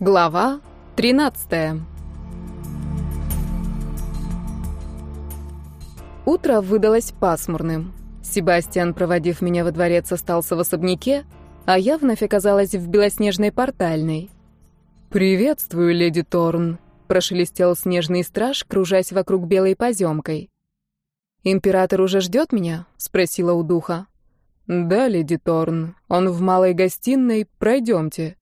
Глава 13 Утро выдалось пасмурным. Себастьян, проводив меня во дворец, остался в особняке, а я вновь оказалась в белоснежной портальной. «Приветствую, леди Торн», — прошелестел снежный страж, кружась вокруг белой поземкой. «Император уже ждет меня?» — спросила у духа. «Да, леди Торн, он в малой гостиной, пройдемте».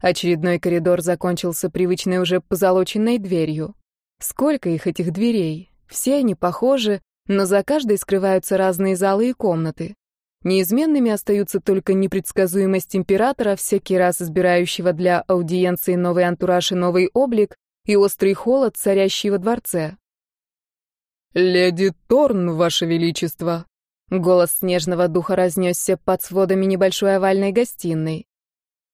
Очередной коридор закончился привычной уже позолоченной дверью. Сколько их, этих дверей? Все они похожи, но за каждой скрываются разные залы и комнаты. Неизменными остаются только непредсказуемость императора, всякий раз избирающего для аудиенции новый антураж и новый облик, и острый холод, царящий во дворце. «Леди Торн, ваше величество!» Голос снежного духа разнесся под сводами небольшой овальной гостиной.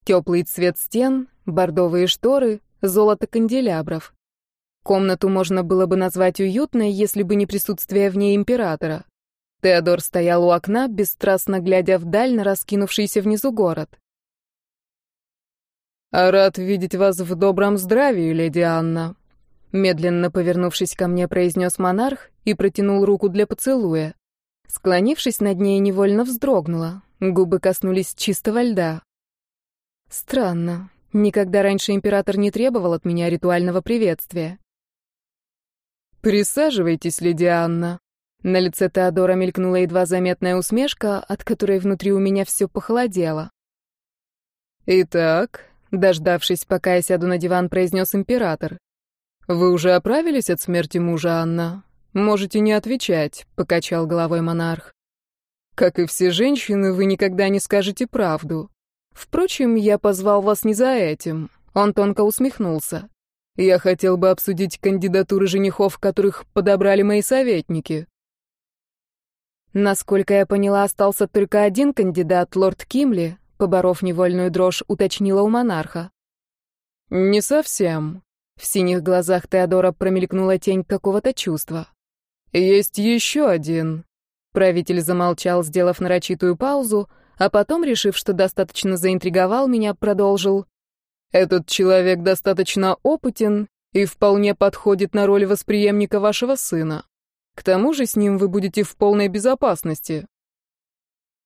Теплый цвет стен, бордовые шторы, золото канделябров. Комнату можно было бы назвать уютной, если бы не присутствие в ней императора. Теодор стоял у окна, бесстрастно глядя вдаль на раскинувшийся внизу город. «Рад видеть вас в добром здравии, леди Анна», медленно повернувшись ко мне, произнес монарх и протянул руку для поцелуя. Склонившись над ней, невольно вздрогнула. Губы коснулись чистого льда. Странно. Никогда раньше император не требовал от меня ритуального приветствия. «Присаживайтесь, леди Анна». На лице Теодора мелькнула едва заметная усмешка, от которой внутри у меня все похолодело. «Итак», дождавшись, пока я сяду на диван, произнес император. «Вы уже оправились от смерти мужа, Анна? «Можете не отвечать», — покачал головой монарх. «Как и все женщины, вы никогда не скажете правду. Впрочем, я позвал вас не за этим». Он тонко усмехнулся. «Я хотел бы обсудить кандидатуры женихов, которых подобрали мои советники». Насколько я поняла, остался только один кандидат, лорд Кимли, поборов невольную дрожь, уточнила у монарха. «Не совсем». В синих глазах Теодора промелькнула тень какого-то чувства. «Есть еще один». Правитель замолчал, сделав нарочитую паузу, а потом, решив, что достаточно заинтриговал меня, продолжил. «Этот человек достаточно опытен и вполне подходит на роль восприемника вашего сына. К тому же с ним вы будете в полной безопасности».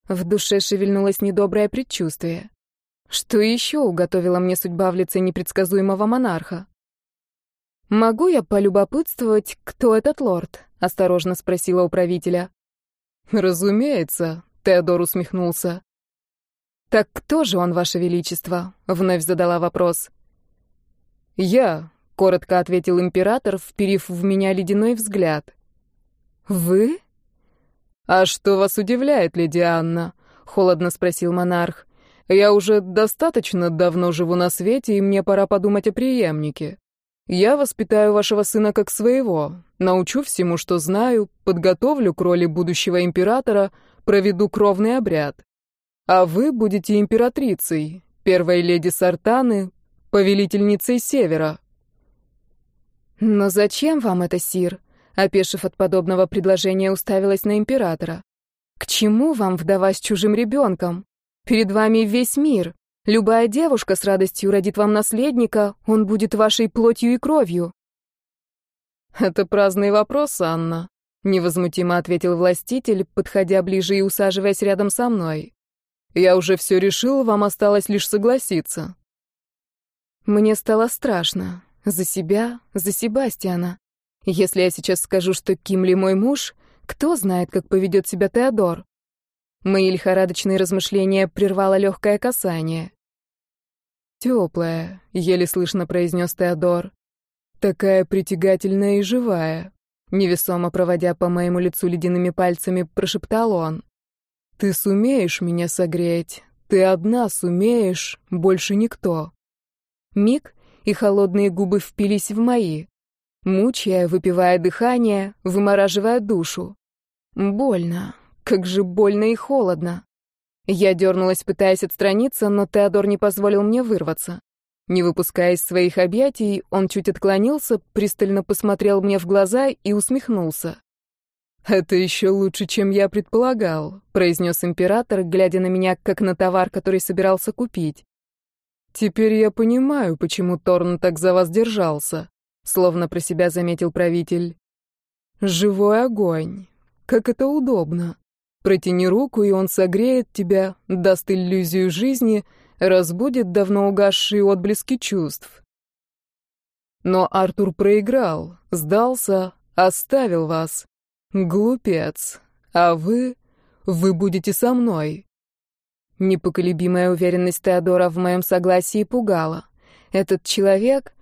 В душе шевельнулось недоброе предчувствие. Что еще уготовила мне судьба в лице непредсказуемого монарха? «Могу я полюбопытствовать, кто этот лорд?» — осторожно спросила у правителя. «Разумеется», — Теодор усмехнулся. «Так кто же он, ваше величество?» — вновь задала вопрос. «Я», — коротко ответил император, вперив в меня ледяной взгляд. «Вы?» «А что вас удивляет, леди Анна?» — холодно спросил монарх. «Я уже достаточно давно живу на свете, и мне пора подумать о преемнике. Я воспитаю вашего сына как своего, научу всему, что знаю, подготовлю к роли будущего императора, проведу кровный обряд. А вы будете императрицей, первой леди Сартаны, повелительницей Севера. Но зачем вам это, сир? Опешив от подобного предложения, уставилась на императора. К чему вам вдова с чужим ребенком? Перед вами весь мир. Любая девушка с радостью родит вам наследника, он будет вашей плотью и кровью. Это праздный вопрос, Анна, невозмутимо ответил властитель, подходя ближе и усаживаясь рядом со мной. Я уже все решил, вам осталось лишь согласиться. Мне стало страшно. За себя, за Себастьяна. Если я сейчас скажу, что Кимли мой муж, кто знает, как поведет себя Теодор? Мои лихорадочные размышления прервало легкое касание. «Теплая», — еле слышно произнес Теодор. «Такая притягательная и живая», — невесомо проводя по моему лицу ледяными пальцами, прошептал он. «Ты сумеешь меня согреть? Ты одна сумеешь, больше никто». Миг, и холодные губы впились в мои, мучая, выпивая дыхание, вымораживая душу. Больно, как же больно и холодно. Я дернулась, пытаясь отстраниться, но Теодор не позволил мне вырваться. Не выпуская из своих объятий, он чуть отклонился, пристально посмотрел мне в глаза и усмехнулся. «Это еще лучше, чем я предполагал», — произнес император, глядя на меня, как на товар, который собирался купить. теперь я понимаю, почему Торн так за вас держался», — словно про себя заметил правитель. «Живой огонь. Как это удобно. Протяни руку, и он согреет тебя, даст иллюзию жизни, разбудит давно угасшие отблески чувств. Но Артур проиграл, сдался, оставил вас. Глупец. А вы... вы будете со мной. Непоколебимая уверенность Теодора в моем согласии пугала. Этот человек...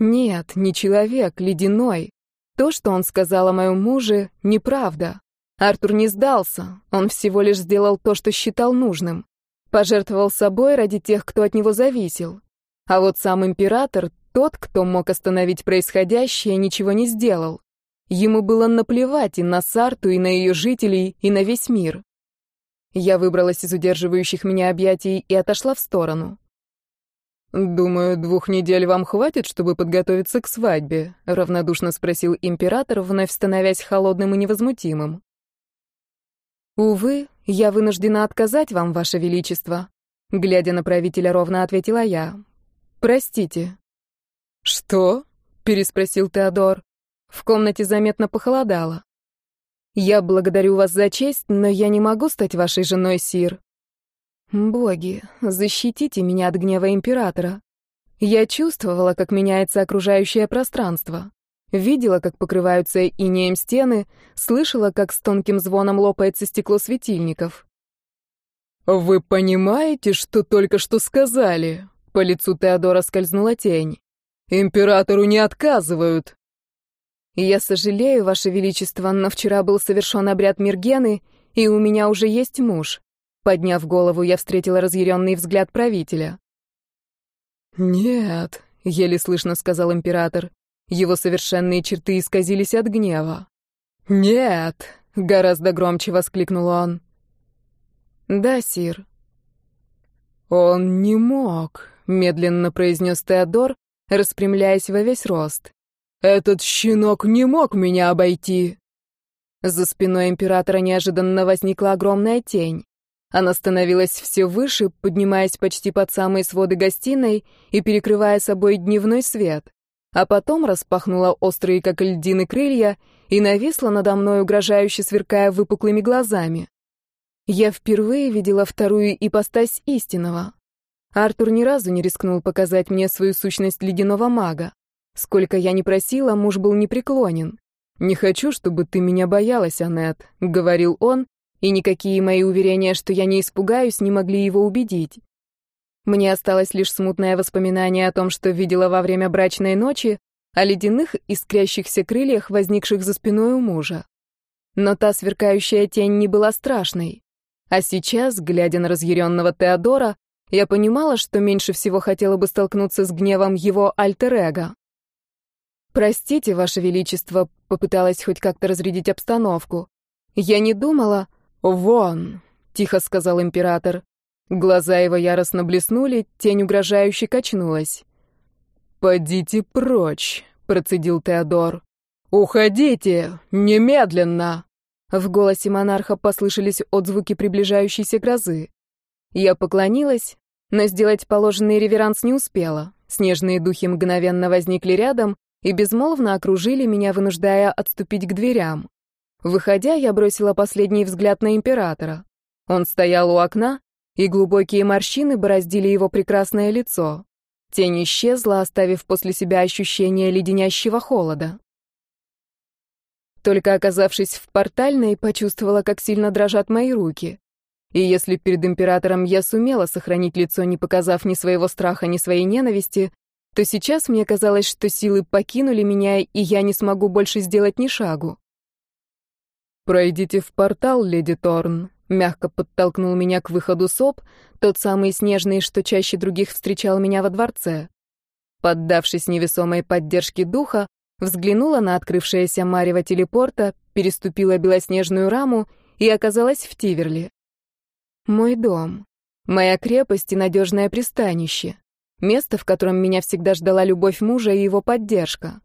Нет, не человек, ледяной. То, что он сказал о моем муже, неправда. Артур не сдался, он всего лишь сделал то, что считал нужным. Пожертвовал собой ради тех, кто от него зависел. А вот сам император, тот, кто мог остановить происходящее, ничего не сделал. Ему было наплевать и на Сарту, и на ее жителей, и на весь мир. Я выбралась из удерживающих меня объятий и отошла в сторону. «Думаю, двух недель вам хватит, чтобы подготовиться к свадьбе», — равнодушно спросил император, вновь становясь холодным и невозмутимым. «Увы, я вынуждена отказать вам, ваше величество», — глядя на правителя, ровно ответила я. «Простите». «Что?» — переспросил Теодор. В комнате заметно похолодало. «Я благодарю вас за честь, но я не могу стать вашей женой, Сир». «Боги, защитите меня от гнева императора». Я чувствовала, как меняется окружающее пространство. Видела, как покрываются инеем стены, слышала, как с тонким звоном лопается стекло светильников. «Вы понимаете, что только что сказали?» По лицу Теодора скользнула тень. «Императору не отказывают!» «Я сожалею, Ваше Величество, но вчера был совершен обряд Миргены, и у меня уже есть муж». Подняв голову, я встретила разъяренный взгляд правителя. «Нет», — еле слышно сказал император. Его совершенные черты исказились от гнева. «Нет!» — гораздо громче воскликнул он. «Да, сир». «Он не мог», — медленно произнес Теодор, распрямляясь во весь рост. «Этот щенок не мог меня обойти!» За спиной императора неожиданно возникла огромная тень. Она становилась все выше, поднимаясь почти под самые своды гостиной и перекрывая собой дневной свет а потом распахнула острые, как льдины, крылья и нависла надо мной, угрожающе сверкая выпуклыми глазами. Я впервые видела вторую ипостась истинного. Артур ни разу не рискнул показать мне свою сущность ледяного мага. Сколько я ни просила, муж был непреклонен. «Не хочу, чтобы ты меня боялась, Аннет», — говорил он, и никакие мои уверения, что я не испугаюсь, не могли его убедить. Мне осталось лишь смутное воспоминание о том, что видела во время брачной ночи, о ледяных искрящихся крыльях, возникших за спиной у мужа. Но та сверкающая тень не была страшной. А сейчас, глядя на разъяренного Теодора, я понимала, что меньше всего хотела бы столкнуться с гневом его альтер-эго. «Простите, Ваше Величество», — попыталась хоть как-то разрядить обстановку. «Я не думала...» «Вон», — тихо сказал император. Глаза его яростно блеснули, тень угрожающе качнулась. «Подите прочь», — процедил Теодор. «Уходите! Немедленно!» В голосе монарха послышались отзвуки приближающейся грозы. Я поклонилась, но сделать положенный реверанс не успела. Снежные духи мгновенно возникли рядом и безмолвно окружили меня, вынуждая отступить к дверям. Выходя, я бросила последний взгляд на императора. Он стоял у окна, и глубокие морщины бороздили его прекрасное лицо. Тень исчезла, оставив после себя ощущение леденящего холода. Только оказавшись в портальной, почувствовала, как сильно дрожат мои руки. И если перед императором я сумела сохранить лицо, не показав ни своего страха, ни своей ненависти, то сейчас мне казалось, что силы покинули меня, и я не смогу больше сделать ни шагу. «Пройдите в портал, леди Торн», Мягко подтолкнул меня к выходу СОП, тот самый снежный, что чаще других встречал меня во дворце. Поддавшись невесомой поддержке духа, взглянула на открывшееся марево телепорта, переступила белоснежную раму и оказалась в Тиверли. Мой дом. Моя крепость и надежное пристанище. Место, в котором меня всегда ждала любовь мужа и его поддержка.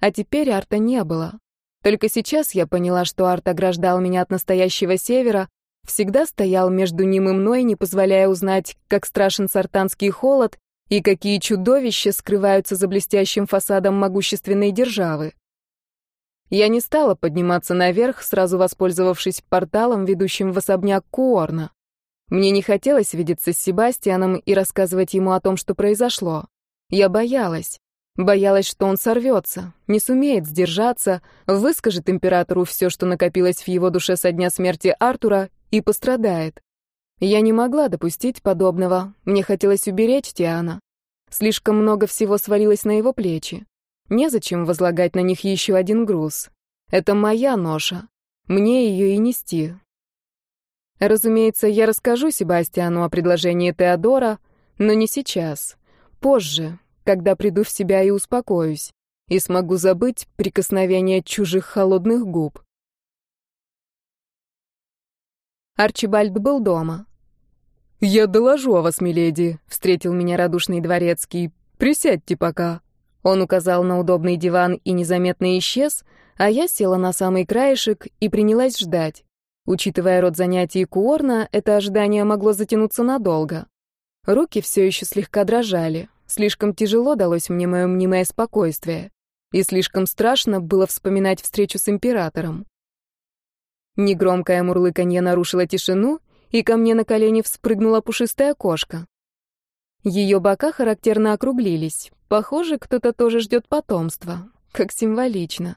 А теперь Арта не было. Только сейчас я поняла, что Арт ограждал меня от настоящего севера, всегда стоял между ним и мной, не позволяя узнать, как страшен сартанский холод И какие чудовища скрываются за блестящим фасадом могущественной державы. Я не стала подниматься наверх, сразу воспользовавшись порталом, ведущим в особняк Куорна. Мне не хотелось видеться с Себастьяном и рассказывать ему о том, что произошло. Я боялась. Боялась, что он сорвется, не сумеет сдержаться, выскажет императору все, что накопилось в его душе со дня смерти Артура, и пострадает. Я не могла допустить подобного. Мне хотелось уберечь Тиана. Слишком много всего свалилось на его плечи. Незачем возлагать на них еще один груз. Это моя ноша. Мне ее и нести. Разумеется, я расскажу Себастьяну о предложении Теодора, но не сейчас. Позже, когда приду в себя и успокоюсь, и смогу забыть прикосновение чужих холодных губ. Арчибальд был дома. «Я доложу о вас, миледи», — встретил меня радушный дворецкий. «Присядьте пока». Он указал на удобный диван и незаметно исчез, а я села на самый краешек и принялась ждать. Учитывая род занятий Куорна, это ожидание могло затянуться надолго. Руки все еще слегка дрожали. Слишком тяжело далось мне мое мнимое спокойствие. И слишком страшно было вспоминать встречу с императором. Негромкое мурлыканье нарушило тишину, и ко мне на колени вспрыгнула пушистая кошка. Ее бока характерно округлились. Похоже, кто-то тоже ждет потомства. Как символично.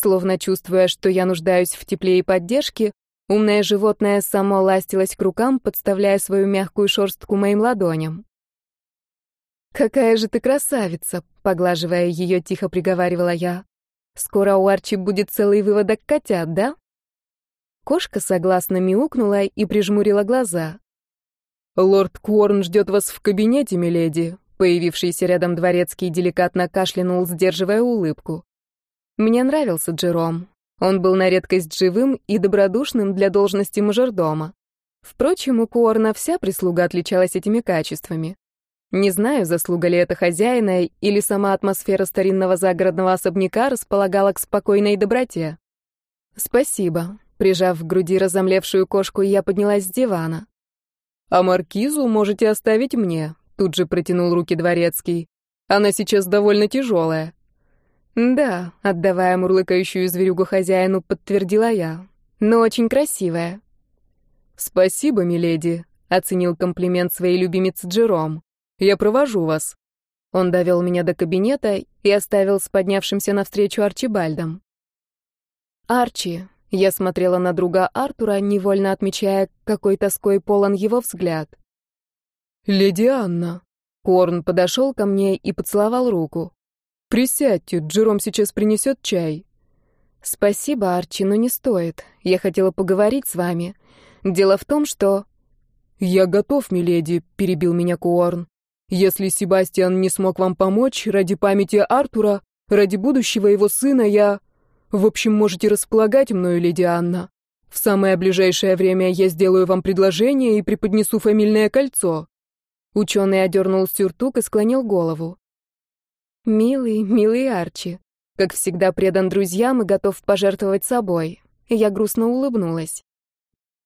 Словно чувствуя, что я нуждаюсь в тепле и поддержке, умное животное само ластилось к рукам, подставляя свою мягкую шерстку моим ладоням. «Какая же ты красавица!» — поглаживая ее, тихо приговаривала я. «Скоро у Арчи будет целый выводок котят, да?» Кошка согласно мяукнула и прижмурила глаза. «Лорд Куорн ждет вас в кабинете, миледи», Появившийся рядом дворецкий деликатно кашлянул, сдерживая улыбку. Мне нравился Джером. Он был на редкость живым и добродушным для должности мажордома. Впрочем, у Куорна вся прислуга отличалась этими качествами. Не знаю, заслуга ли это хозяина или сама атмосфера старинного загородного особняка располагала к спокойной доброте. «Спасибо», Прижав к груди разомлевшую кошку, я поднялась с дивана. «А маркизу можете оставить мне», — тут же протянул руки дворецкий. «Она сейчас довольно тяжелая». «Да», — отдавая мурлыкающую зверюгу хозяину, подтвердила я. «Но очень красивая». «Спасибо, миледи», — оценил комплимент своей любимицы Джером. «Я провожу вас». Он довел меня до кабинета и оставил с поднявшимся навстречу Арчибальдом. «Арчи», я смотрела на друга Артура, невольно отмечая, какой тоской полон его взгляд. «Леди Анна!» Корн подошел ко мне и поцеловал руку. «Присядьте, Джером сейчас принесет чай». «Спасибо, Арчи, но не стоит. Я хотела поговорить с вами. Дело в том, что...» «Я готов, миледи», — перебил меня Куорн. «Если Себастьян не смог вам помочь, ради памяти Артура, ради будущего его сына, я...» В общем, можете располагать мною, леди Анна. В самое ближайшее время я сделаю вам предложение и преподнесу фамильное кольцо». Ученый одернул сюртук и склонил голову. «Милый, милый Арчи, как всегда предан друзьям и готов пожертвовать собой». Я грустно улыбнулась.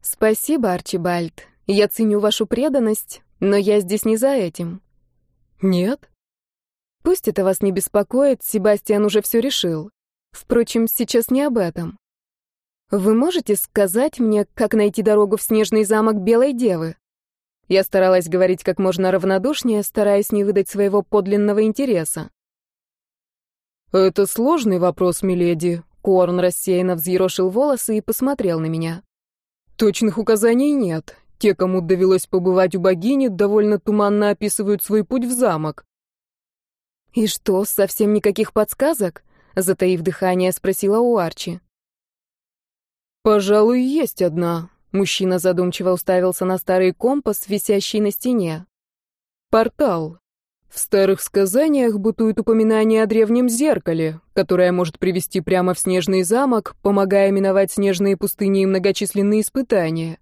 «Спасибо, Арчибальд. Я ценю вашу преданность, но я здесь не за этим». «Нет?» «Пусть это вас не беспокоит, Себастьян уже все решил. Впрочем, сейчас не об этом. Вы можете сказать мне, как найти дорогу в снежный замок Белой Девы? Я старалась говорить как можно равнодушнее, стараясь не выдать своего подлинного интереса. «Это сложный вопрос, миледи», — Корн рассеянно взъерошил волосы и посмотрел на меня. «Точных указаний нет. Те, кому довелось побывать у богини, довольно туманно описывают свой путь в замок». «И что, совсем никаких подсказок?» Затаив дыхание, спросила у Арчи. «Пожалуй, есть одна». Мужчина задумчиво уставился на старый компас, висящий на стене. «Портал. В старых сказаниях бытует упоминание о древнем зеркале, которое может привести прямо в снежный замок, помогая миновать снежные пустыни и многочисленные испытания.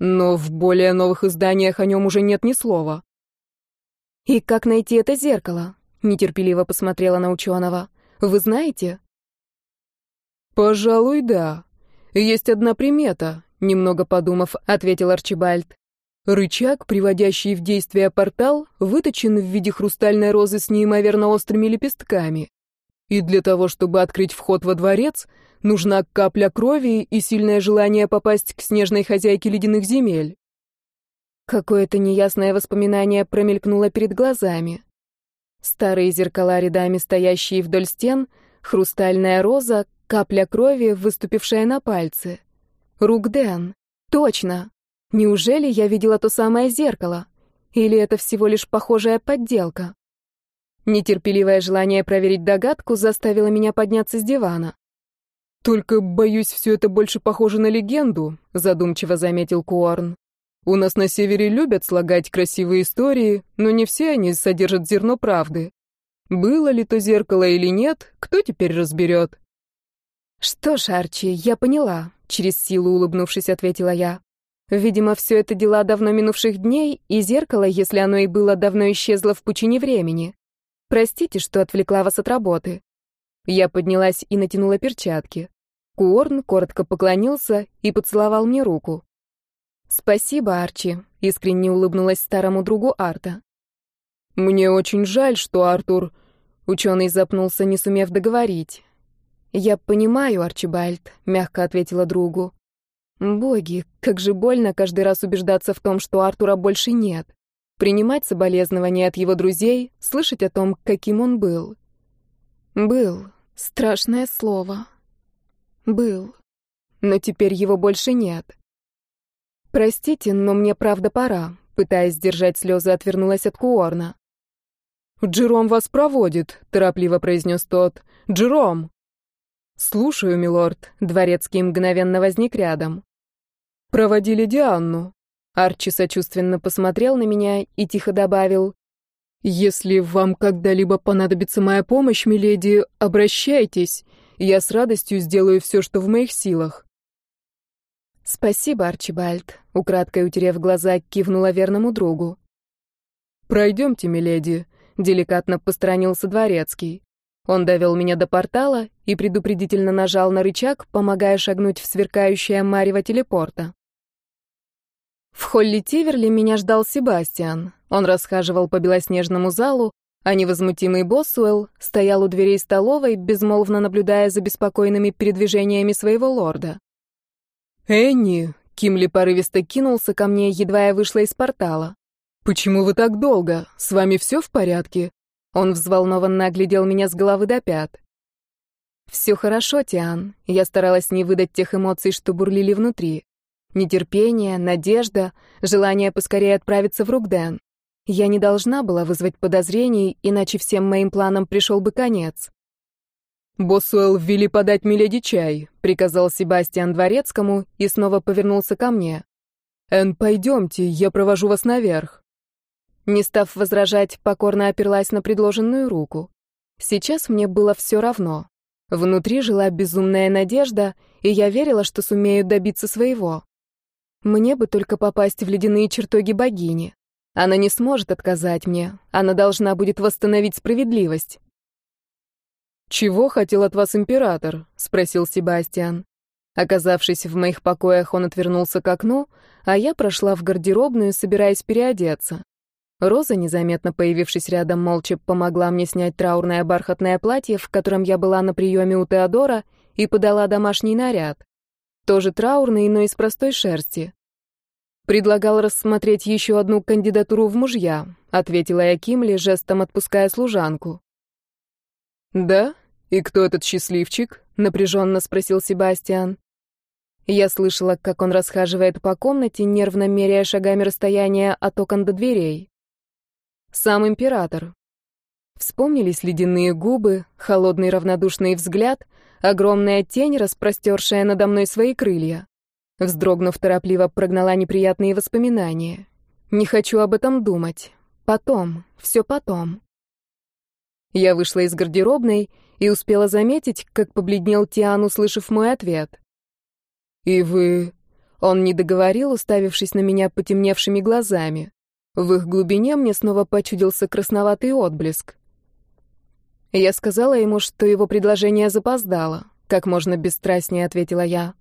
Но в более новых изданиях о нем уже нет ни слова». «И как найти это зеркало?» — нетерпеливо посмотрела на ученого. Вы знаете?» «Пожалуй, да. Есть одна примета», — немного подумав, ответил Арчибальд. Рычаг, приводящий в действие портал, выточен в виде хрустальной розы с неимоверно острыми лепестками. И для того, чтобы открыть вход во дворец, нужна капля крови и сильное желание попасть к снежной хозяйке ледяных земель. Какое-то неясное воспоминание промелькнуло перед глазами. Старые зеркала рядами, стоящие вдоль стен, хрустальная роза, капля крови, выступившая на пальце. Ругден. Точно. Неужели я видела то самое зеркало? Или это всего лишь похожая подделка? Нетерпеливое желание проверить догадку заставило меня подняться с дивана. «Только, боюсь, все это больше похоже на легенду», — задумчиво заметил Куорн. «У нас на севере любят слагать красивые истории, но не все они содержат зерно правды. Было ли то зеркало или нет, кто теперь разберет?» «Что ж, Арчи, я поняла», — через силу улыбнувшись, ответила я. «Видимо, все это дела давно минувших дней, и зеркало, если оно и было, давно исчезло в пучине времени. Простите, что отвлекла вас от работы». Я поднялась и натянула перчатки. Куорн коротко поклонился и поцеловал мне руку. «Спасибо, Арчи», — искренне улыбнулась старому другу Арта. «Мне очень жаль, что Артур...» Ученый запнулся, не сумев договорить. «Я понимаю, Арчибальд», — мягко ответила другу. «Боги, как же больно каждый раз убеждаться в том, что Артура больше нет принимать соболезнования от его друзей, слышать о том, каким он был. Был. Страшное слово. Был. Но теперь его больше нет. Простите, но мне правда пора. Пытаясь сдержать слезы, отвернулась от Куорна. «Джером вас проводит», — торопливо произнес тот. «Джером!» «Слушаю, милорд». Дворецкий мгновенно возник рядом. «Проводили Дианну». Арчи сочувственно посмотрел на меня и тихо добавил. «Если вам когда-либо понадобится моя помощь, миледи, обращайтесь. Я с радостью сделаю все, что в моих силах». «Спасибо, Арчибальд», — украдкой утерев глаза, кивнула верному другу. «Пройдемте, миледи», — деликатно посторонился дворецкий. Он довел меня до портала и предупредительно нажал на рычаг, помогая шагнуть в сверкающее марево телепорта. В холле Тиверли меня ждал Себастьян. Он расхаживал по белоснежному залу, а невозмутимый Боссуэлл стоял у дверей столовой, безмолвно наблюдая за беспокойными передвижениями своего лорда. «Энни!» — Кимли порывисто кинулся ко мне, едва я вышла из портала. «Почему вы так долго? С вами все в порядке?» Он взволнованно оглядел меня с головы до пят. «Все хорошо, Тиан». Я старалась не выдать тех эмоций, что бурлили внутри. Нетерпение, надежда, желание поскорее отправиться в Рукден. Я не должна была вызвать подозрений, иначе всем моим планам пришел бы конец. «Боссуэлл ввели подать Миледи чай», — приказал Себастьян Дворецкому и снова повернулся ко мне. «Энн, пойдемте, я провожу вас наверх». Не став возражать, покорно оперлась на предложенную руку. Сейчас мне было все равно. Внутри жила безумная надежда, и я верила, что сумею добиться своего. Мне бы только попасть в ледяные чертоги богини. Она не сможет отказать мне. Она должна будет восстановить справедливость. «Чего хотел от вас император?» — спросил Себастьян. Оказавшись в моих покоях, он отвернулся к окну, а я прошла в гардеробную, собираясь переодеться. Роза, незаметно появившись рядом, молча помогла мне снять траурное бархатное платье, в котором я была на приеме у Теодора, и подала домашний наряд. Тоже траурный, но из простой шерсти. Предлагал рассмотреть еще одну кандидатуру в мужья, ответила я Кимли, жестом отпуская служанку. Да? И кто этот счастливчик? напряженно спросил Себастьян. Я слышала, как он расхаживает по комнате, нервно меряя шагами расстояние от окон до дверей. Сам император. Вспомнились ледяные губы, холодный равнодушный взгляд, огромная тень, распростершая надо мной свои крылья. Вздрогнув, торопливо прогнала неприятные воспоминания. Не хочу об этом думать. Потом, все потом. Я вышла из гардеробной и успела заметить, как побледнел Тиан, услышав мой ответ. «И вы...» Он не договорил, уставившись на меня потемневшими глазами. В их глубине мне снова почудился красноватый отблеск. Я сказала ему, что его предложение запоздало. Как можно бесстрастнее ответила я.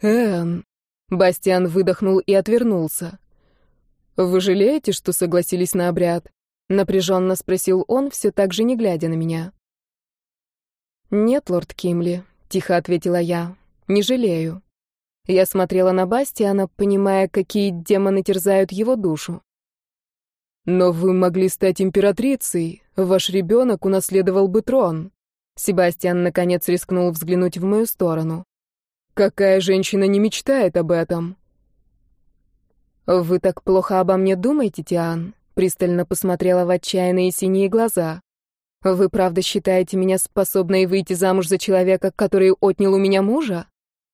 «Энн...» Бастиан выдохнул и отвернулся. вы жалеете, что согласились на обряд?» — напряженно спросил он, все так же не глядя на меня. «Нет, лорд Кимли», — тихо ответила я, — «не жалею». Я смотрела на Бастиана, понимая, какие демоны терзают его душу. «Но вы могли стать императрицей, ваш ребенок унаследовал бы трон». Себастьян, наконец, рискнул взглянуть в мою сторону. «Какая женщина не мечтает об этом?» «Вы так плохо обо мне думаете, Тиан?» Пристально посмотрела в отчаянные синие глаза. Вы правда считаете меня способной выйти замуж за человека, который отнял у меня мужа?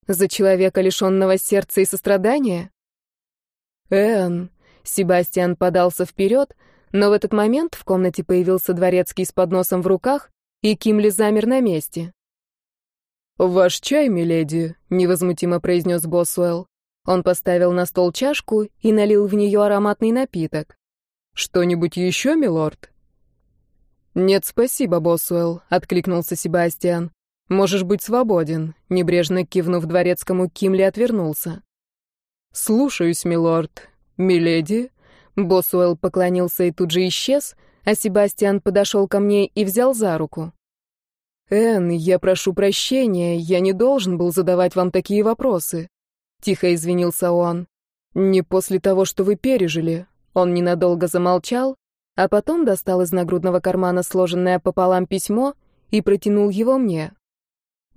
За человека, лишенного сердца и сострадания? Эн, Себастьян подался вперед, но в этот момент в комнате появился дворецкий с подносом в руках, и Кимли замер на месте. «Ваш чай, миледи», — невозмутимо произнес Босуэлл. Он поставил на стол чашку и налил в нее ароматный напиток. «Что-нибудь еще, милорд?» «Нет, спасибо, Босуэлл», — откликнулся Себастьян. «Можешь быть свободен», — небрежно кивнув дворецкому, Кимли отвернулся. «Слушаюсь, милорд. Миледи?» Босуэлл поклонился и тут же исчез, а Себастьян подошел ко мне и взял за руку. «Энн, я прошу прощения, я не должен был задавать вам такие вопросы», — тихо извинился он. «Не после того, что вы пережили». Он ненадолго замолчал, а потом достал из нагрудного кармана сложенное пополам письмо и протянул его мне.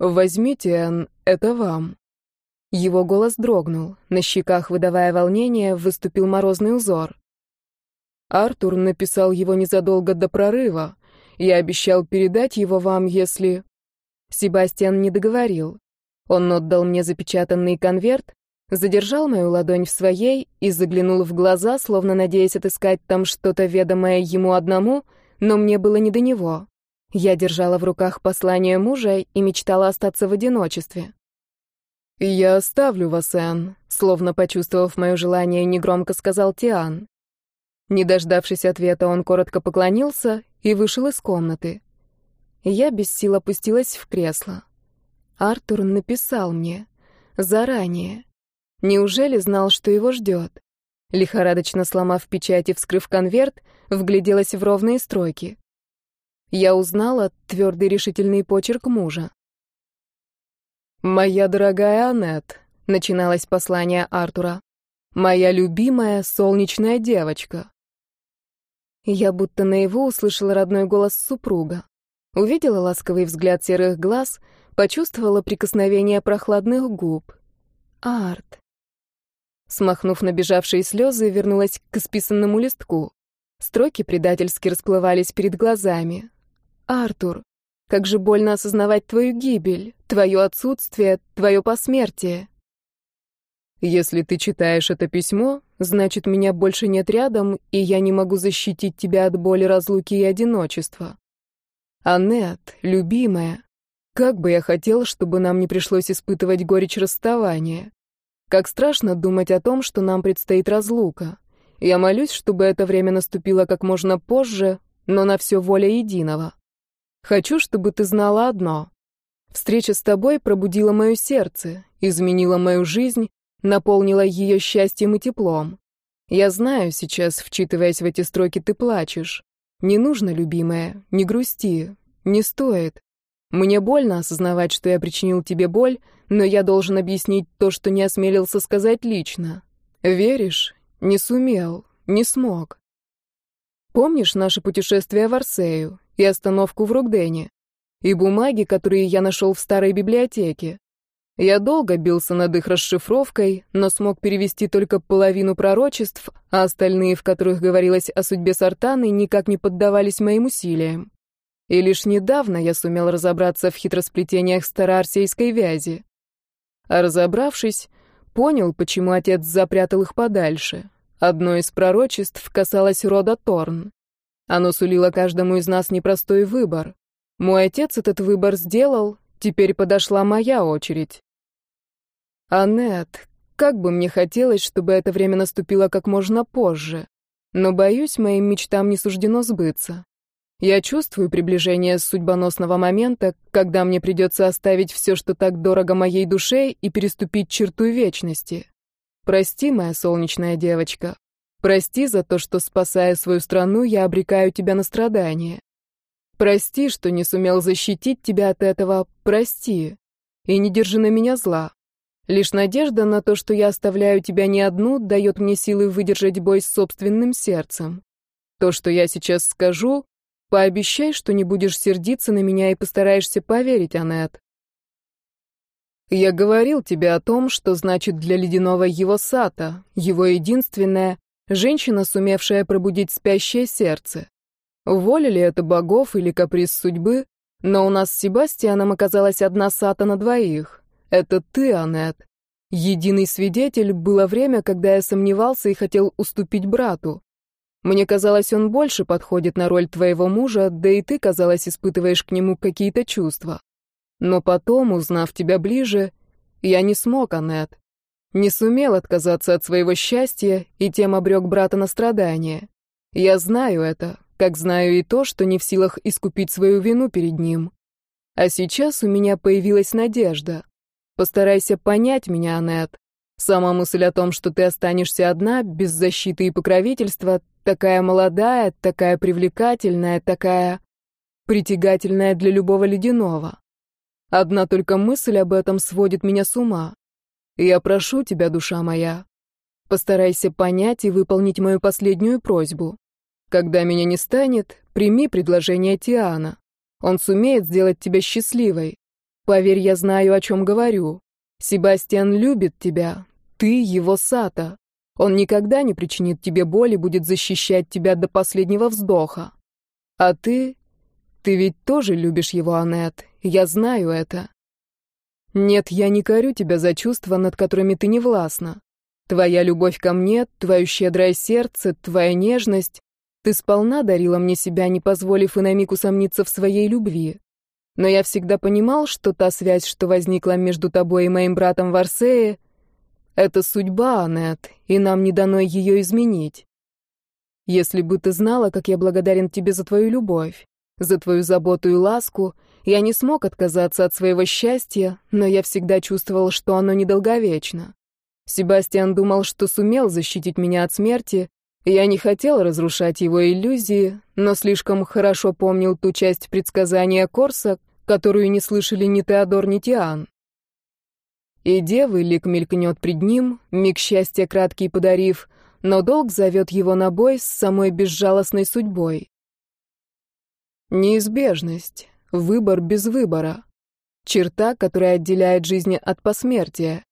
«Возьмите, Энн, это вам». Его голос дрогнул, на щеках, выдавая волнение, выступил морозный узор. Артур написал его незадолго до прорыва. Я обещал передать его вам, если... Себастьян не договорил. Он отдал мне запечатанный конверт, задержал мою ладонь в своей и заглянул в глаза, словно надеясь отыскать там что-то ведомое ему одному, но мне было не до него. Я держала в руках послание мужа и мечтала остаться в одиночестве. «Я оставлю вас, Энн», — словно почувствовав мое желание, негромко сказал Тиан. Не дождавшись ответа, он коротко поклонился и вышел из комнаты. Я без сил опустилась в кресло. Артур написал мне. Заранее. Неужели знал, что его ждет? Лихорадочно сломав печать и вскрыв конверт, вгляделась в ровные строки. Я узнала твердый решительный почерк мужа. «Моя дорогая Аннет», — начиналось послание Артура, — «моя любимая солнечная девочка». Я будто наяву услышала родной голос супруга. Увидела ласковый взгляд серых глаз, почувствовала прикосновение прохладных губ. Арт. Смахнув набежавшие слезы, вернулась к исписанному листку. Строки предательски расплывались перед глазами. «Артур, как же больно осознавать твою гибель, твое отсутствие, твое посмертие». «Если ты читаешь это письмо, значит, меня больше нет рядом, и я не могу защитить тебя от боли разлуки и одиночества. Аннет, любимая, как бы я хотел, чтобы нам не пришлось испытывать горечь расставания. Как страшно думать о том, что нам предстоит разлука. Я молюсь, чтобы это время наступило как можно позже, но на все воля единого. Хочу, чтобы ты знала одно. Встреча с тобой пробудила мое сердце, изменила мою жизнь, наполнила ее счастьем и теплом. Я знаю сейчас, вчитываясь в эти строки, ты плачешь. Не нужно, любимая, не грусти, не стоит. Мне больно осознавать, что я причинил тебе боль, но я должен объяснить то, что не осмелился сказать лично. Веришь? Не сумел, не смог. Помнишь наше путешествие в Арсею и остановку в Рогдене? И бумаги, которые я нашел в старой библиотеке? Я долго бился над их расшифровкой, но смог перевести только половину пророчеств, а остальные, в которых говорилось о судьбе Сартаны, никак не поддавались моим усилиям. И лишь недавно я сумел разобраться в хитросплетениях староарсейской вязи. А разобравшись, понял, почему отец запрятал их подальше. Одно из пророчеств касалось рода Торн. Оно сулило каждому из нас непростой выбор. Мой отец этот выбор сделал, теперь подошла моя очередь. Аннет, как бы мне хотелось, чтобы это время наступило как можно позже. Но, боюсь, моим мечтам не суждено сбыться. Я чувствую приближение судьбоносного момента, когда мне придется оставить все, что так дорого моей душе, и переступить черту вечности. Прости, моя солнечная девочка. Прости за то, что, спасая свою страну, я обрекаю тебя на страдания. Прости, что не сумел защитить тебя от этого, прости. И не держи на меня зла. Лишь надежда на то, что я оставляю тебя не одну, дает мне силы выдержать бой с собственным сердцем. То, что я сейчас скажу, пообещай, что не будешь сердиться на меня и постараешься поверить, Аннет. Я говорил тебе о том, что значит для ледяного его сата, его единственная, женщина, сумевшая пробудить спящее сердце. Воля ли это богов или каприз судьбы, но у нас с Себастьяном оказалась одна сата на двоих. Это ты, Аннет. Единый свидетель было время, когда я сомневался и хотел уступить брату. Мне казалось, он больше подходит на роль твоего мужа, да и ты, казалось, испытываешь к нему какие-то чувства. Но потом, узнав тебя ближе, я не смог, Аннет. Не сумел отказаться от своего счастья и тем обрек брата на страдания. Я знаю это, как знаю и то, что не в силах искупить свою вину перед ним. А сейчас у меня появилась надежда. Постарайся понять меня, Аннет. Сама мысль о том, что ты останешься одна, без защиты и покровительства, такая молодая, такая привлекательная, такая притягательная для любого ледяного. Одна только мысль об этом сводит меня с ума. Я прошу тебя, душа моя, постарайся понять и выполнить мою последнюю просьбу. Когда меня не станет, прими предложение Тиана. Он сумеет сделать тебя счастливой. Поверь, я знаю, о чем говорю. Себастьян любит тебя. Ты его сата. Он никогда не причинит тебе боли, будет защищать тебя до последнего вздоха. А ты... Ты ведь тоже любишь его, Аннет. Я знаю это. Нет, я не корю тебя за чувства, над которыми ты не властна. Твоя любовь ко мне, твое щедрое сердце, твоя нежность ты сполна дарила мне себя, не позволив и на миг усомниться в своей любви. Но я всегда понимал, что та связь, что возникла между тобой и моим братом в Арсее, это судьба, Аннет, и нам не дано ее изменить. Если бы ты знала, как я благодарен тебе за твою любовь, за твою заботу и ласку, я не смог отказаться от своего счастья, но я всегда чувствовал, что оно недолговечно. Себастьян думал, что сумел защитить меня от смерти, я не хотел разрушать его иллюзии, но слишком хорошо помнил ту часть предсказания Корса, которую не слышали ни Теодор, ни Тиан. И девы лик мелькнет пред ним, миг счастья краткий подарив, но долг зовет его на бой с самой безжалостной судьбой. Неизбежность, выбор без выбора, черта, которая отделяет жизнь от посмертия.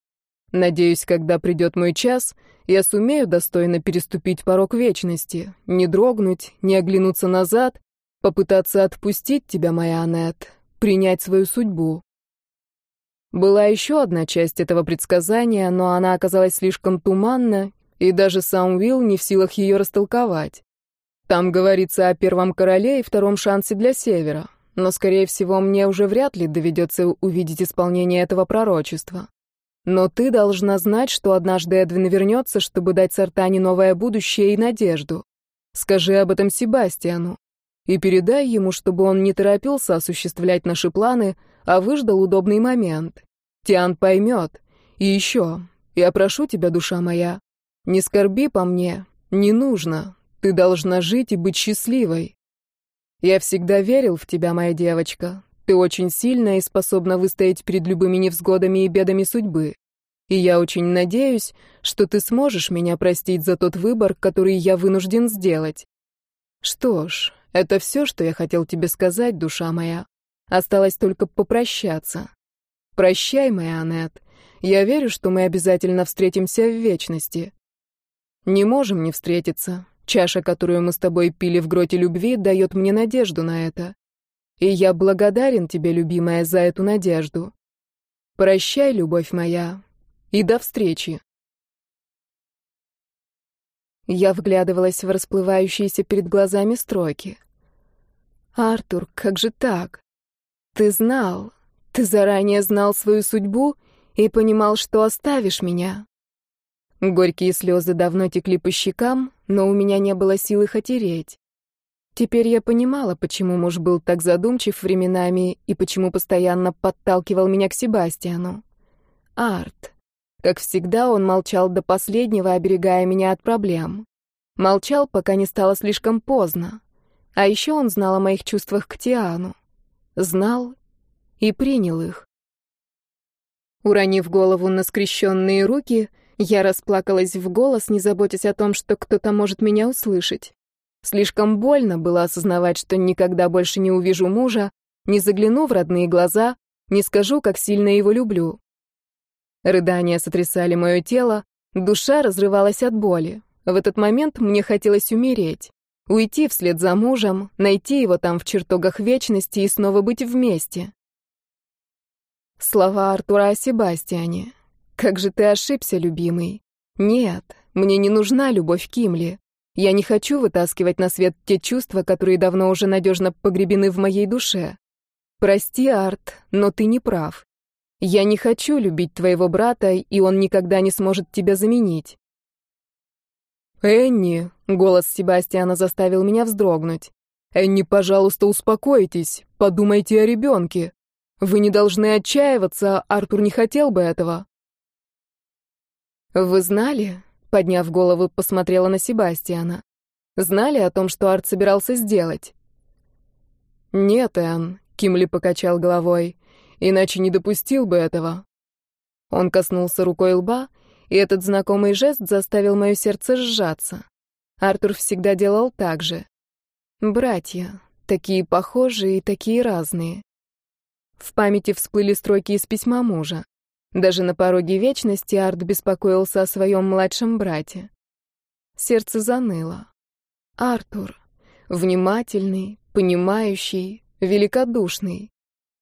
Надеюсь, когда придет мой час, я сумею достойно переступить порог вечности, не дрогнуть, не оглянуться назад, попытаться отпустить тебя, моя Аннет, принять свою судьбу. Была еще одна часть этого предсказания, но она оказалась слишком туманна, и даже сам Уилл не в силах ее растолковать. Там говорится о первом короле и втором шансе для Севера, но, скорее всего, мне уже вряд ли доведется увидеть исполнение этого пророчества. Но ты должна знать, что однажды Эдвин вернется, чтобы дать Сартане новое будущее и надежду. Скажи об этом Себастьяну. И передай ему, чтобы он не торопился осуществлять наши планы, а выждал удобный момент. Тиан поймет. И еще, я прошу тебя, душа моя, не скорби по мне, не нужно. Ты должна жить и быть счастливой. Я всегда верил в тебя, моя девочка. Ты очень сильная и способна выстоять перед любыми невзгодами и бедами судьбы. И я очень надеюсь, что ты сможешь меня простить за тот выбор, который я вынужден сделать. Что ж, это все, что я хотел тебе сказать, душа моя. Осталось только попрощаться. Прощай, моя Аннет. Я верю, что мы обязательно встретимся в вечности. Не можем не встретиться. Чаша, которую мы с тобой пили в гроте любви, дает мне надежду на это. И я благодарен тебе, любимая, за эту надежду. Прощай, любовь моя, и до встречи. Я вглядывалась в расплывающиеся перед глазами строки. «Артур, как же так? Ты знал, ты заранее знал свою судьбу и понимал, что оставишь меня». Горькие слезы давно текли по щекам, но у меня не было сил их отереть. Теперь я понимала, почему муж был так задумчив временами и почему постоянно подталкивал меня к Себастьяну. Арт. Как всегда, он молчал до последнего, оберегая меня от проблем. Молчал, пока не стало слишком поздно. А еще он знал о моих чувствах к Тиану. Знал и принял их. Уронив голову на скрещенные руки, я расплакалась в голос, не заботясь о том, что кто-то может меня услышать. Слишком больно было осознавать, что никогда больше не увижу мужа, не загляну в родные глаза, не скажу, как сильно его люблю. Рыдания сотрясали мое тело, душа разрывалась от боли. В этот момент мне хотелось умереть, уйти вслед за мужем, найти его там в чертогах вечности и снова быть вместе. Слова Артура о Себастьяне. «Как же ты ошибся, любимый. Нет, мне не нужна любовь Кимли. Я не хочу вытаскивать на свет те чувства, которые давно уже надежно погребены в моей душе. Прости, Арт, но ты не прав. Я не хочу любить твоего брата, и он никогда не сможет тебя заменить. «Энни!» — голос Себастьяна заставил меня вздрогнуть. «Энни, пожалуйста, успокойтесь, подумайте о ребенке. Вы не должны отчаиваться, Артур не хотел бы этого». «Вы знали?» — подняв голову, посмотрела на Себастьяна. «Знали о том, что Арт собирался сделать?» «Нет, Энн», — Кимли покачал головой, — «иначе не допустил бы этого». Он коснулся рукой лба, и этот знакомый жест заставил мое сердце сжаться. Артур всегда делал так же. Братья, такие похожие и такие разные. В памяти всплыли строки из письма мужа. Даже на пороге вечности Арт беспокоился о своем младшем брате. Сердце заныло. Артур, внимательный, понимающий, великодушный.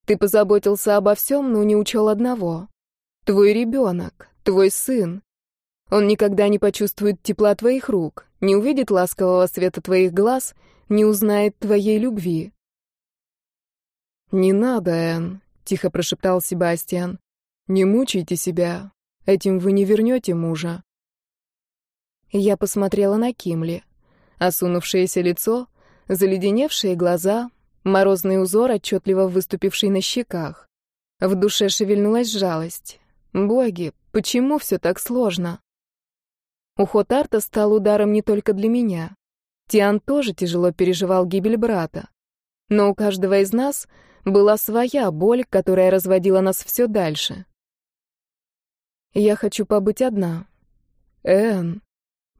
Ты позаботился обо всем, но не учел одного. Твой ребенок, твой сын. Он никогда не почувствует тепла твоих рук, не увидит ласкового света твоих глаз, не узнает твоей любви. «Не надо, Энн», — тихо прошептал Себастьян. «Не мучайте себя. Этим вы не вернете мужа». Я посмотрела на Кимли. Осунувшееся лицо, заледеневшие глаза, морозный узор, отчетливо выступивший на щеках. В душе шевельнулась жалость. Боги, почему все так сложно? Уход Арта стал ударом не только для меня. Тиан тоже тяжело переживал гибель брата. Но у каждого из нас была своя боль, которая разводила нас все дальше. Я хочу побыть одна. Эн,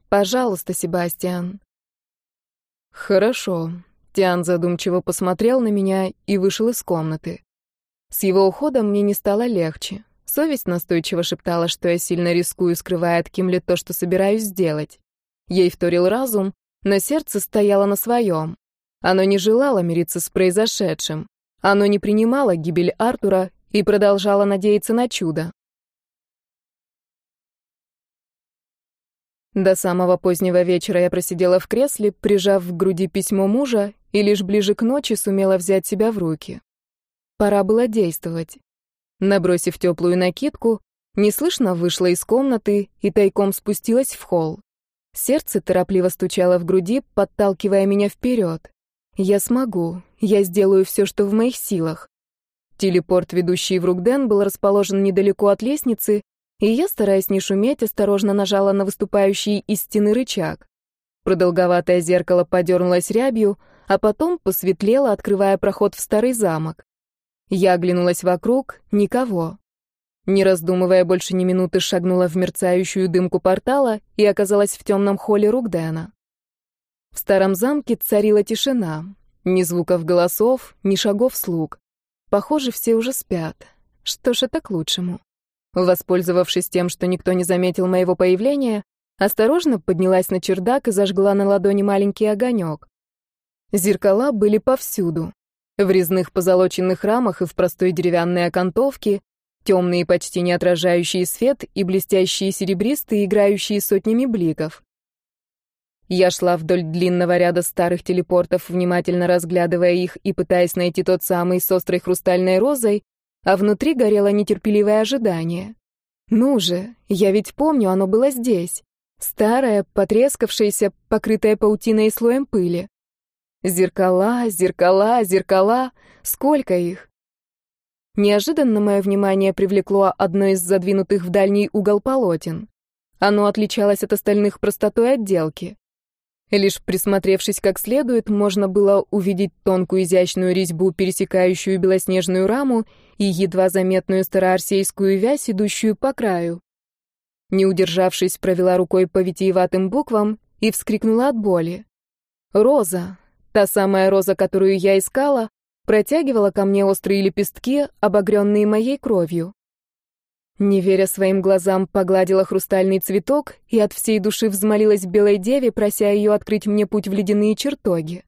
пожалуйста, Себастьян. Хорошо. Тиан задумчиво посмотрел на меня и вышел из комнаты. С его уходом мне не стало легче. Совесть настойчиво шептала, что я сильно рискую, скрывая от Кимли то, что собираюсь сделать. Ей вторил разум, но сердце стояло на своем. Оно не желало мириться с произошедшим. Оно не принимало гибель Артура и продолжало надеяться на чудо. До самого позднего вечера я просидела в кресле, прижав в груди письмо мужа, и лишь ближе к ночи сумела взять себя в руки. Пора было действовать. Набросив теплую накидку, неслышно вышла из комнаты и тайком спустилась в холл. Сердце торопливо стучало в груди, подталкивая меня вперед. Я смогу, я сделаю все, что в моих силах. Телепорт, ведущий в Ругден, был расположен недалеко от лестницы, и я, стараясь не шуметь, осторожно нажала на выступающий из стены рычаг. Продолговатое зеркало подернулось рябью, а потом посветлело, открывая проход в старый замок. Я оглянулась вокруг, никого. Не раздумывая больше ни минуты, шагнула в мерцающую дымку портала и оказалась в темном холле Ругдена. В старом замке царила тишина. Ни звуков голосов, ни шагов слуг. Похоже, все уже спят. Что ж, это к лучшему. Воспользовавшись тем, что никто не заметил моего появления, осторожно поднялась на чердак и зажгла на ладони маленький огонек. Зеркала были повсюду. В резных позолоченных рамах и в простой деревянной окантовке, темные, почти не отражающие свет, и блестящие серебристые, играющие сотнями бликов. Я шла вдоль длинного ряда старых телепортов, внимательно разглядывая их и пытаясь найти тот самый с острой хрустальной розой, а внутри горело нетерпеливое ожидание. Ну же, я ведь помню, оно было здесь. Старое, потрескавшееся, покрытое паутиной и слоем пыли. Зеркала, зеркала, зеркала. Сколько их? Неожиданно мое внимание привлекло одно из задвинутых в дальний угол полотен. Оно отличалось от остальных простотой отделки. Лишь присмотревшись как следует, можно было увидеть тонкую изящную резьбу, пересекающую белоснежную раму, и едва заметную староарсейскую вязь, идущую по краю. Не удержавшись, провела рукой по витиеватым буквам и вскрикнула от боли. Роза, та самая роза, которую я искала, протягивала ко мне острые лепестки, обогренные моей кровью. Не веря своим глазам, погладила хрустальный цветок и от всей души взмолилась белой деве, прося ее открыть мне путь в ледяные чертоги.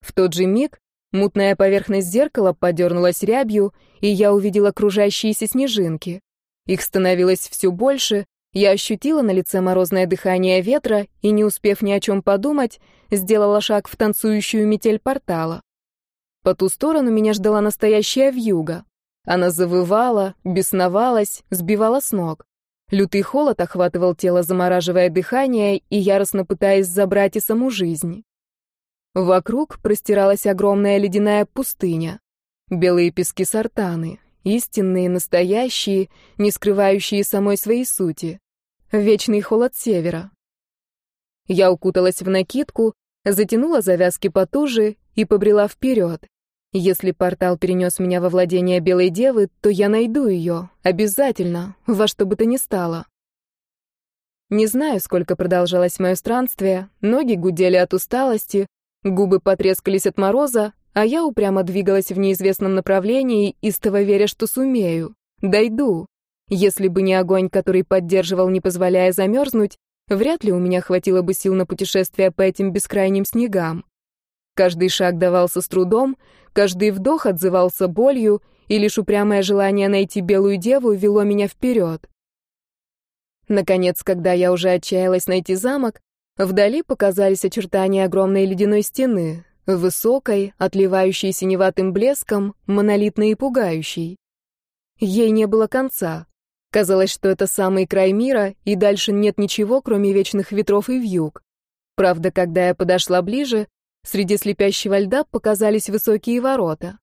В тот же миг мутная поверхность зеркала подернулась рябью, и я увидела кружащиеся снежинки. Их становилось все больше, я ощутила на лице морозное дыхание ветра и, не успев ни о чем подумать, сделала шаг в танцующую метель портала. По ту сторону меня ждала настоящая вьюга. Она завывала, бесновалась, сбивала с ног. Лютый холод охватывал тело, замораживая дыхание и яростно пытаясь забрать и саму жизнь. Вокруг простиралась огромная ледяная пустыня. Белые пески сартаны, истинные, настоящие, не скрывающие самой своей сути. Вечный холод севера. Я укуталась в накидку, затянула завязки потуже и побрела вперед. Если портал перенес меня во владение Белой Девы, то я найду ее. Обязательно. Во что бы то ни стало. Не знаю, сколько продолжалось мое странствие. Ноги гудели от усталости, губы потрескались от мороза, а я упрямо двигалась в неизвестном направлении, истово веря, что сумею. Дойду. Если бы не огонь, который поддерживал, не позволяя замерзнуть, вряд ли у меня хватило бы сил на путешествие по этим бескрайним снегам. Каждый шаг давался с трудом, каждый вдох отзывался болью, и лишь упрямое желание найти белую деву вело меня вперед. Наконец, когда я уже отчаялась найти замок, вдали показались очертания огромной ледяной стены, высокой, отливающей синеватым блеском, монолитной и пугающей. Ей не было конца. Казалось, что это самый край мира, и дальше нет ничего, кроме вечных ветров и вьюг. Правда, когда я подошла ближе, Среди слепящего льда показались высокие ворота.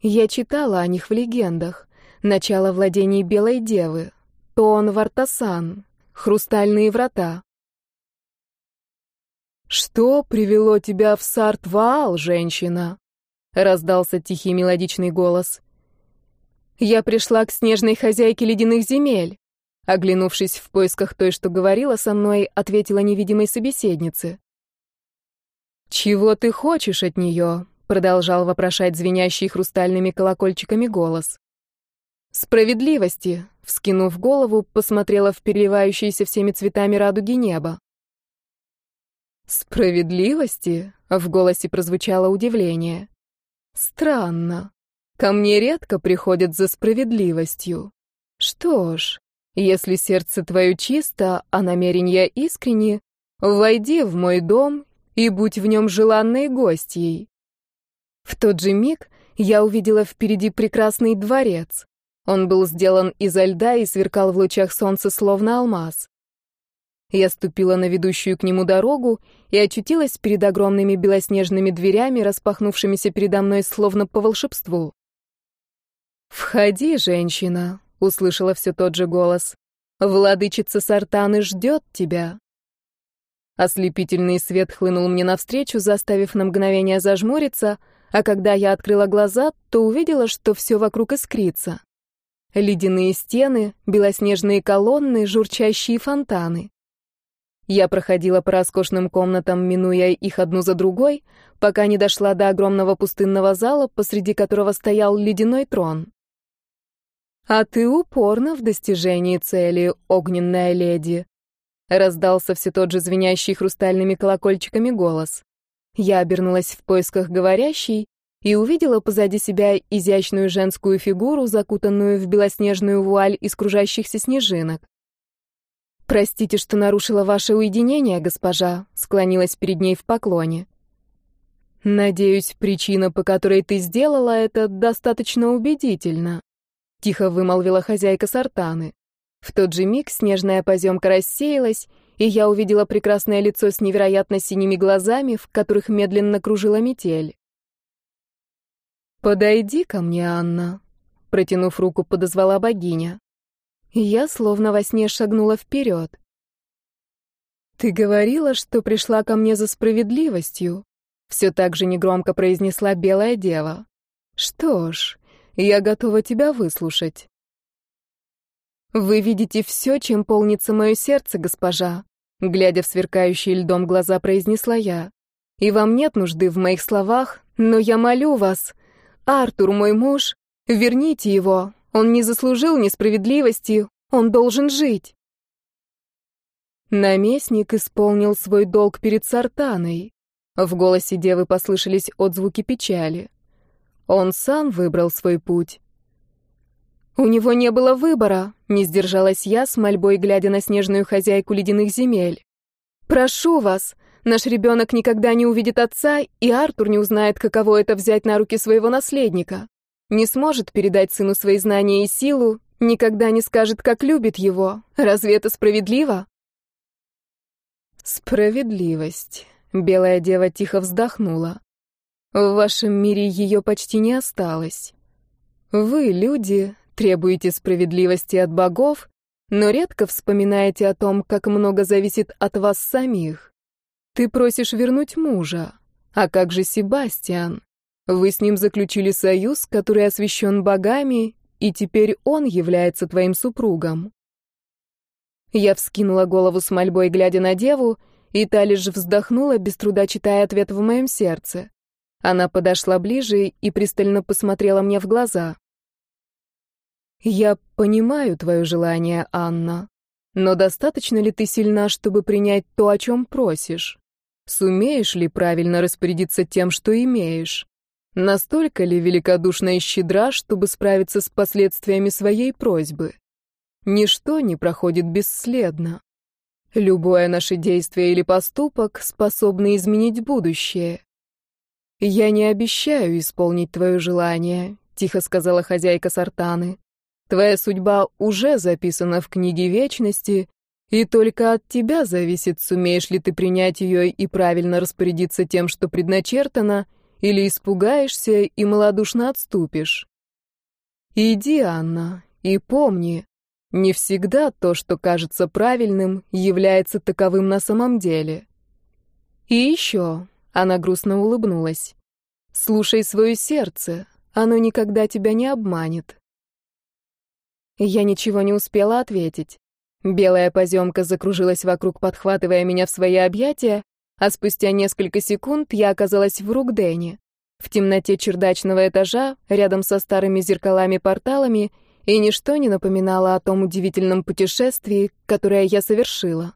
Я читала о них в легендах. Начало владений Белой Девы, Тон Вартасан, Хрустальные врата. «Что привело тебя в Сарт-Ваал, женщина?» — раздался тихий мелодичный голос. «Я пришла к снежной хозяйке ледяных земель». Оглянувшись в поисках той, что говорила со мной, ответила невидимой собеседнице. «Чего ты хочешь от нее?» — продолжал вопрошать звенящий хрустальными колокольчиками голос. «Справедливости», — вскинув голову, посмотрела в переливающиеся всеми цветами радуги неба. «Справедливости?» — в голосе прозвучало удивление. «Странно. Ко мне редко приходят за справедливостью. Что ж, если сердце твое чисто, а намерения искренни, войди в мой дом и будь в нем желанной гостьей. В тот же миг я увидела впереди прекрасный дворец. Он был сделан изо льда и сверкал в лучах солнца, словно алмаз. Я ступила на ведущую к нему дорогу и очутилась перед огромными белоснежными дверями, распахнувшимися передо мной словно по волшебству. «Входи, женщина», — услышала все тот же голос. «Владычица Сартаны ждет тебя». Ослепительный свет хлынул мне навстречу, заставив на мгновение зажмуриться, а когда я открыла глаза, то увидела, что все вокруг искрится. Ледяные стены, белоснежные колонны, журчащие фонтаны. Я проходила по роскошным комнатам, минуя их одну за другой, пока не дошла до огромного пустынного зала, посреди которого стоял ледяной трон. «А ты упорна в достижении цели, огненная леди», Раздался все тот же звенящий хрустальными колокольчиками голос. Я обернулась в поисках говорящей и увидела позади себя изящную женскую фигуру, закутанную в белоснежную вуаль из кружащихся снежинок. «Простите, что нарушила ваше уединение, госпожа», — склонилась перед ней в поклоне. «Надеюсь, причина, по которой ты сделала это, достаточно убедительна», — тихо вымолвила хозяйка Сартаны. В тот же миг снежная поземка рассеялась, и я увидела прекрасное лицо с невероятно синими глазами, в которых медленно кружила метель. «Подойди ко мне, Анна», — протянув руку, подозвала богиня. Я словно во сне шагнула вперед. «Ты говорила, что пришла ко мне за справедливостью», — все так же негромко произнесла белая дева. «Что ж, я готова тебя выслушать». «Вы видите все, чем полнится мое сердце, госпожа», — глядя в сверкающие льдом глаза, произнесла я. «И вам нет нужды в моих словах, но я молю вас. Артур, мой муж, верните его. Он не заслужил несправедливости, он должен жить». Наместник исполнил свой долг перед Сартаной. В голосе девы послышались отзвуки печали. Он сам выбрал свой путь. У него не было выбора, не сдержалась я с мольбой, глядя на снежную хозяйку ледяных земель. Прошу вас, наш ребенок никогда не увидит отца, и Артур не узнает, каково это взять на руки своего наследника. Не сможет передать сыну свои знания и силу, никогда не скажет, как любит его. Разве это справедливо? Справедливость. Белая дева тихо вздохнула. В вашем мире ее почти не осталось. Вы, люди, требуете справедливости от богов, но редко вспоминаете о том, как много зависит от вас самих. Ты просишь вернуть мужа. А как же Себастьян? Вы с ним заключили союз, который освящен богами, и теперь он является твоим супругом. Я вскинула голову с мольбой, глядя на деву, и та лишь вздохнула, без труда читая ответ в моем сердце. Она подошла ближе и пристально посмотрела мне в глаза. «Я понимаю твое желание, Анна, но достаточно ли ты сильна, чтобы принять то, о чем просишь? Сумеешь ли правильно распорядиться тем, что имеешь? Настолько ли великодушна и щедра, чтобы справиться с последствиями своей просьбы?» Ничто не проходит бесследно. Любое наше действие или поступок способны изменить будущее. «Я не обещаю исполнить твое желание», — тихо сказала хозяйка Сартаны. «Твоя судьба уже записана в книге вечности, и только от тебя зависит, сумеешь ли ты принять ее и правильно распорядиться тем, что предначертано, или испугаешься и малодушно отступишь. Иди, Анна, и помни, не всегда то, что кажется правильным, является таковым на самом деле. И еще, она грустно улыбнулась. Слушай свое сердце, оно никогда тебя не обманет. Я ничего не успела ответить. Белая поземка закружилась вокруг, подхватывая меня в свои объятия, а спустя несколько секунд я оказалась в Ругдене, в темноте чердачного этажа, рядом со старыми зеркалами-порталами и ничто не напоминало о том удивительном путешествии, которое я совершила.